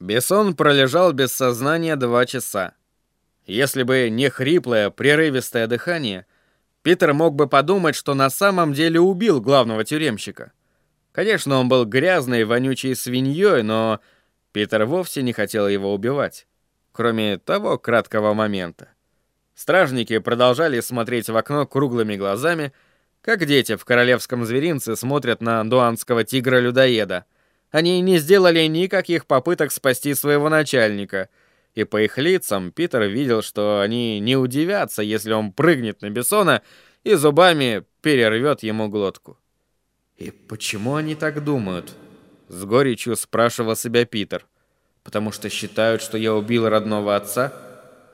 Бессон пролежал без сознания два часа. Если бы не хриплое, прерывистое дыхание, Питер мог бы подумать, что на самом деле убил главного тюремщика. Конечно, он был грязной, вонючей свиньей, но Питер вовсе не хотел его убивать, кроме того краткого момента. Стражники продолжали смотреть в окно круглыми глазами, как дети в королевском зверинце смотрят на дуанского тигра-людоеда — они не сделали никаких попыток спасти своего начальника, и по их лицам Питер видел, что они не удивятся, если он прыгнет на Бессона и зубами перервет ему глотку. «И почему они так думают?» — с горечью спрашивал себя Питер. «Потому что считают, что я убил родного отца,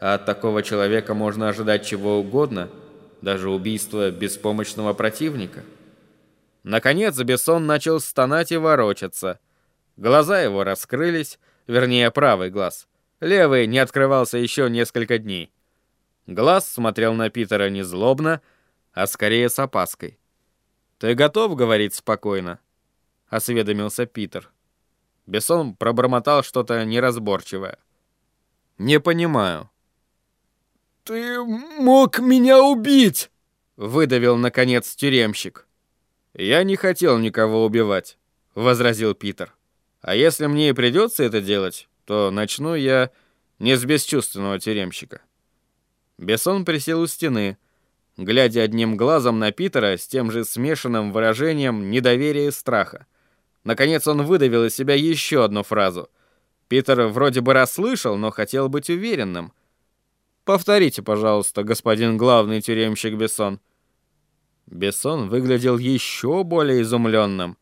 а от такого человека можно ожидать чего угодно, даже убийства беспомощного противника». Наконец Бессон начал стонать и ворочаться. Глаза его раскрылись, вернее, правый глаз. Левый не открывался еще несколько дней. Глаз смотрел на Питера не злобно, а скорее с опаской. «Ты готов говорить спокойно?» — осведомился Питер. Бессон пробормотал что-то неразборчивое. «Не понимаю». «Ты мог меня убить!» — выдавил, наконец, тюремщик. «Я не хотел никого убивать», — возразил Питер. «А если мне и придется это делать, то начну я не с бесчувственного тюремщика». Бессон присел у стены, глядя одним глазом на Питера с тем же смешанным выражением недоверия и страха. Наконец он выдавил из себя еще одну фразу. Питер вроде бы расслышал, но хотел быть уверенным. «Повторите, пожалуйста, господин главный тюремщик Бессон». Бессон выглядел еще более изумленным.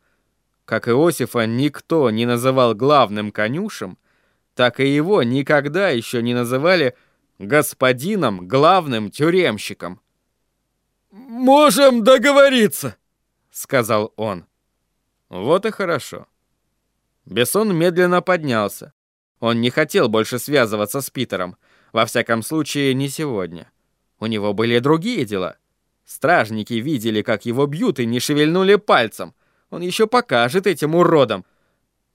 Как Иосифа никто не называл главным конюшем, так и его никогда еще не называли господином главным тюремщиком. «Можем договориться», — сказал он. Вот и хорошо. Бессон медленно поднялся. Он не хотел больше связываться с Питером, во всяком случае, не сегодня. У него были другие дела. Стражники видели, как его бьют, и не шевельнули пальцем. Он еще покажет этим уродам.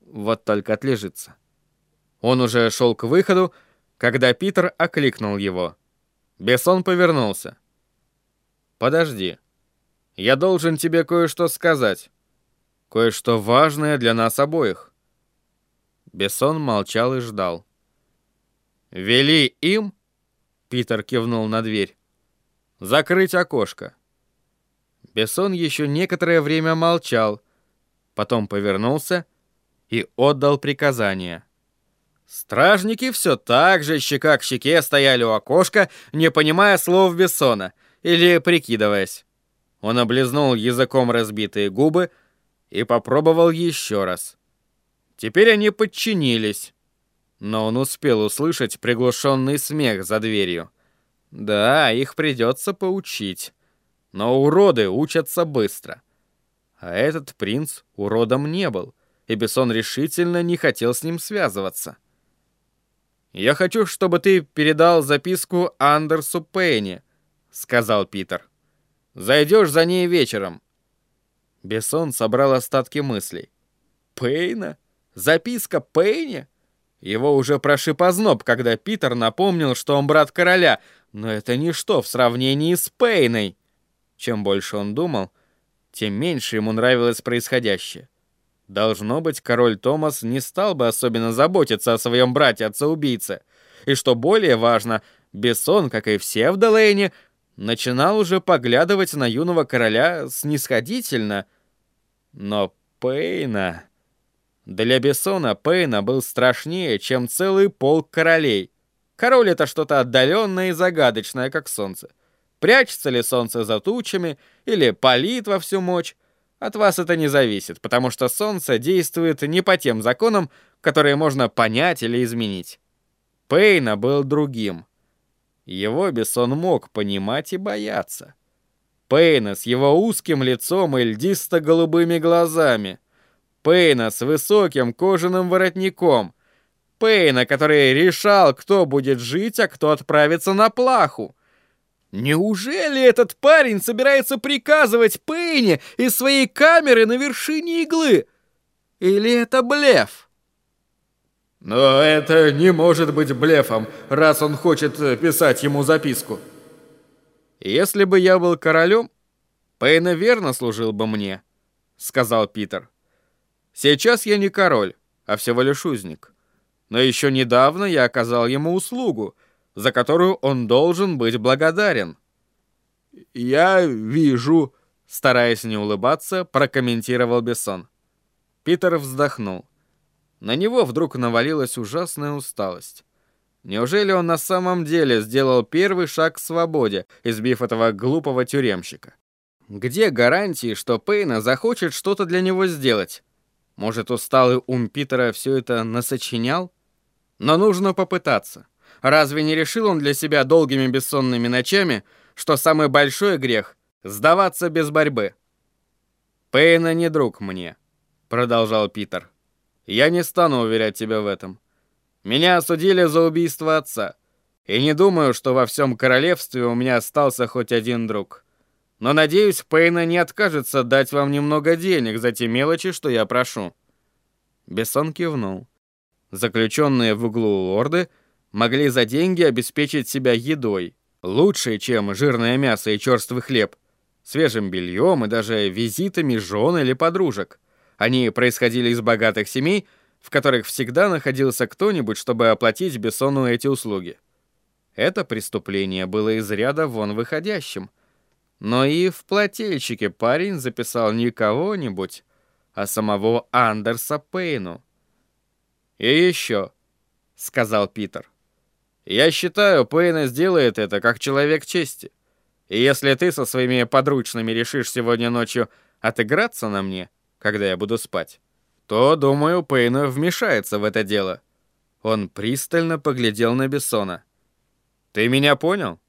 Вот только отлежится. Он уже шел к выходу, когда Питер окликнул его. Бессон повернулся. «Подожди. Я должен тебе кое-что сказать. Кое-что важное для нас обоих». Бессон молчал и ждал. «Вели им?» — Питер кивнул на дверь. «Закрыть окошко». Бессон еще некоторое время молчал, потом повернулся и отдал приказание. Стражники все так же щека к щеке стояли у окошка, не понимая слов Бессона или прикидываясь. Он облизнул языком разбитые губы и попробовал еще раз. Теперь они подчинились, но он успел услышать приглушенный смех за дверью. Да, их придется поучить. Но уроды учатся быстро. А этот принц уродом не был, и Бессон решительно не хотел с ним связываться. «Я хочу, чтобы ты передал записку Андерсу Пейни», — сказал Питер. «Зайдешь за ней вечером». Бессон собрал остатки мыслей. «Пейна? Записка Пейни?» Его уже прошиб озноб, когда Питер напомнил, что он брат короля, но это ничто в сравнении с Пейной. Чем больше он думал, тем меньше ему нравилось происходящее. Должно быть, король Томас не стал бы особенно заботиться о своем брате-отца-убийце. И что более важно, Бессон, как и все в Делейне, начинал уже поглядывать на юного короля снисходительно. Но Пейна... Для Бессона Пейна был страшнее, чем целый полк королей. Король — это что-то отдаленное и загадочное, как солнце. Прячется ли солнце за тучами или палит во всю мощь? От вас это не зависит, потому что солнце действует не по тем законам, которые можно понять или изменить. Пейна был другим. Его Бессон мог понимать и бояться. Пейна с его узким лицом и льдисто-голубыми глазами. Пейна с высоким кожаным воротником. Пейна, который решал, кто будет жить, а кто отправится на плаху. Неужели этот парень собирается приказывать Пейне из своей камеры на вершине иглы? Или это блеф? Но это не может быть блефом, раз он хочет э, писать ему записку. Если бы я был королем, Пейна верно служил бы мне, сказал Питер. Сейчас я не король, а всего лишь узник. Но еще недавно я оказал ему услугу, за которую он должен быть благодарен. Я вижу, стараясь не улыбаться, прокомментировал Бессон. Питер вздохнул. На него вдруг навалилась ужасная усталость. Неужели он на самом деле сделал первый шаг к свободе, избив этого глупого тюремщика? Где гарантии, что Пейна захочет что-то для него сделать? Может, усталый ум Питера все это насочинял? Но нужно попытаться. Разве не решил он для себя долгими бессонными ночами, что самый большой грех — сдаваться без борьбы? «Пейна не друг мне», — продолжал Питер. Я не стану уверять тебя в этом. Меня осудили за убийство отца. И не думаю, что во всем королевстве у меня остался хоть один друг. Но надеюсь, Пейна не откажется дать вам немного денег за те мелочи, что я прошу». Бессон кивнул. Заключенные в углу лорды могли за деньги обеспечить себя едой, лучшей, чем жирное мясо и черствый хлеб, свежим бельем и даже визитами жен или подружек. Они происходили из богатых семей, в которых всегда находился кто-нибудь, чтобы оплатить Бессону эти услуги. Это преступление было из ряда вон выходящим. Но и в плательщике парень записал не кого-нибудь, а самого Андерса Пейну. «И еще», — сказал Питер, — «я считаю, Пейна сделает это как человек чести. И если ты со своими подручными решишь сегодня ночью отыграться на мне, — когда я буду спать, то, думаю, Пейн вмешается в это дело. Он пристально поглядел на Бессона. «Ты меня понял?»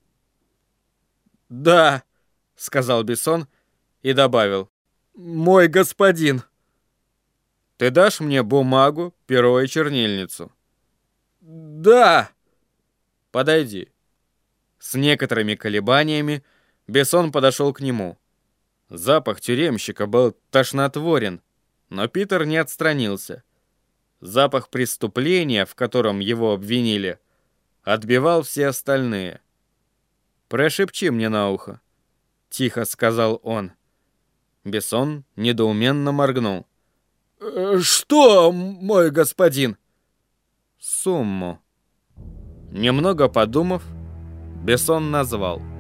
«Да», — сказал Бессон и добавил. «Мой господин». «Ты дашь мне бумагу, перо и чернильницу?» «Да». «Подойди». С некоторыми колебаниями Бессон подошел к нему. Запах тюремщика был тошнотворен, но Питер не отстранился. Запах преступления, в котором его обвинили, отбивал все остальные. «Прошепчи мне на ухо», — тихо сказал он. Бессон недоуменно моргнул. «Э, «Что, мой господин?» «Сумму». Немного подумав, Бессон назвал —